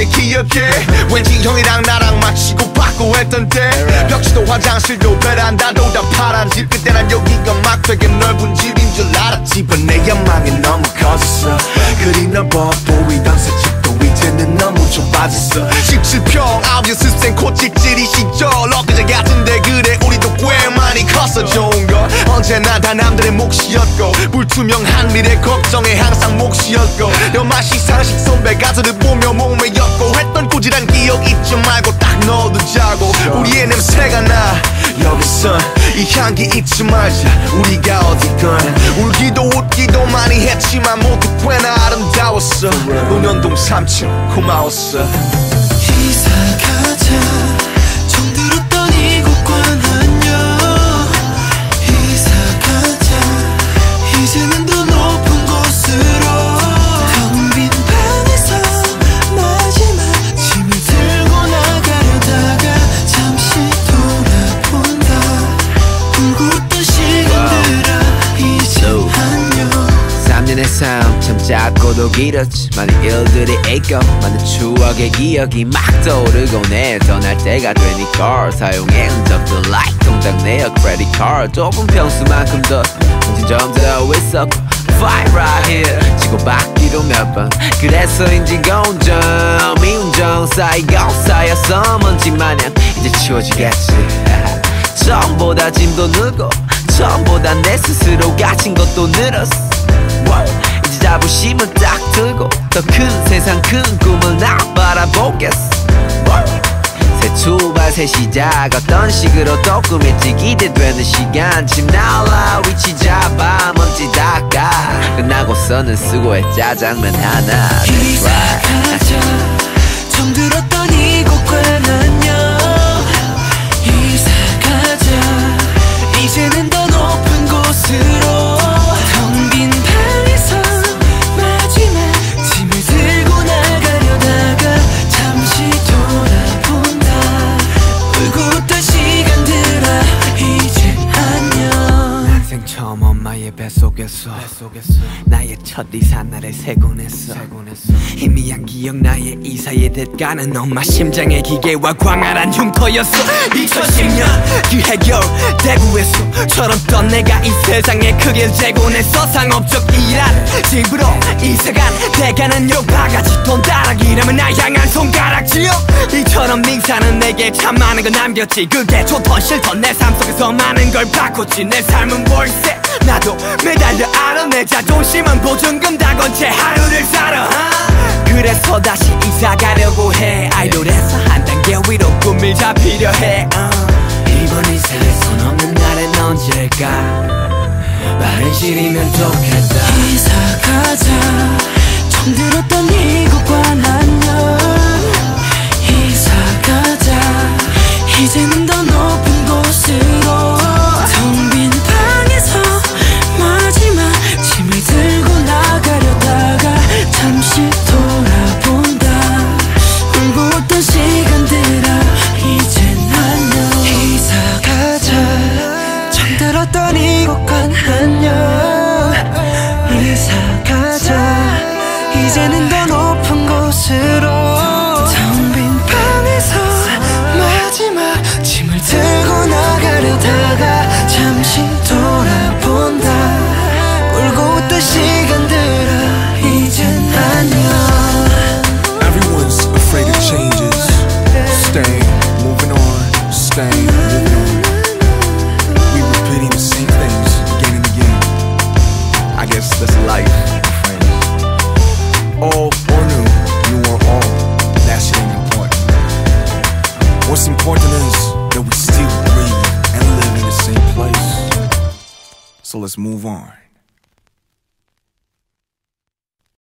때 기억해. 왠지 형이랑 나랑 맨날 치고받고 했던 때. 벽지도 화장실도 베란다도 다 파란 집. 그때 난 여기가 막 되게 넓은 집인 줄 알았지. but 내 야망이 너무 컸어. 그리 넓어 보이던 새 집도 이제는 너무 좁아졌어. 17평 아홉 연습생 코찔찔이 시절. 엊그제 같은데 언제나 다 남들의 몫이었고 불투명한 미래 걱정에 항상 목 쉬었고 연말 시상식 선배 가수들 보며 목메였고 했던 꾸질한 기억 잊진 말고 딱 넣어두자고 우리의 냄새가 나. 여기선 이 향기 잊지 말자. 우리가 어디건 울기도 웃기도 많이 했지만 모두 꽤나 아름다웠어. 논현동 3층 고마웠어 삶참 짧고도 길었지 많은 일들이 있고 많은 추억의 기억이 막 떠오르고 내 떠날 때가 되니까 사용해 흔적들 like 동작내역 credit card. 좁은 평수만큼 더 정신점 들어 있었고 Fight right here. 치고받기도 몇번. 그래서인지 공정 미운정 쌓이고 쌓였어 먼지 마냥 이제 치워지겠지. 처음보다 짐도 늘고 처음보다 내 스스로 가진 것도 늘었어. 이제 자부심을 딱 들고 더 큰 세상 큰 꿈을 나 바라보겠어. 새 출발 새 시작 어떤 식으로 또 꿈일지 기대되는 시간. 침 날라 위치 잡아 먼지 닦아 끝나고서는 수고해 짜장면 하나 That's right 정들었 속에서 나의 첫 이사 날에 세곤 했어. 희미한 기억 나의 이사의 대가는 엄마 심장의 기계와 광활한 흉터였어. 2010년 그 해결 대구에서 철없던 내가 이 세상에 크게 재곤했어. 상업적 일한 집으로 이사간 대가는 욕바가지 돈 따라기라면 나 향한 손가락질 이처럼 닝사는 내게 참 많은 걸 남겼지. 그게 좋던 싫던 내 삶 속에서 많은 걸 바꿨지. 내 삶은 월세. 나도 매달려 알아 내 자존심은 보증금 다 건 채 하루를 살아. 그래서 다시 이사 가려고 해. 아이돌에서 한 단계 위로 꿈을 잡히려 해. 어. 이번 이사에 손 없는 날엔 언제일까? 빠른 시리면 좋겠다. 이사 가자. 정들었던 이곳과 안 Guess that's life, friends. Old or new, new or old, that shit ain't important. What's important is that we still breathe and live in the same place. So let's move on.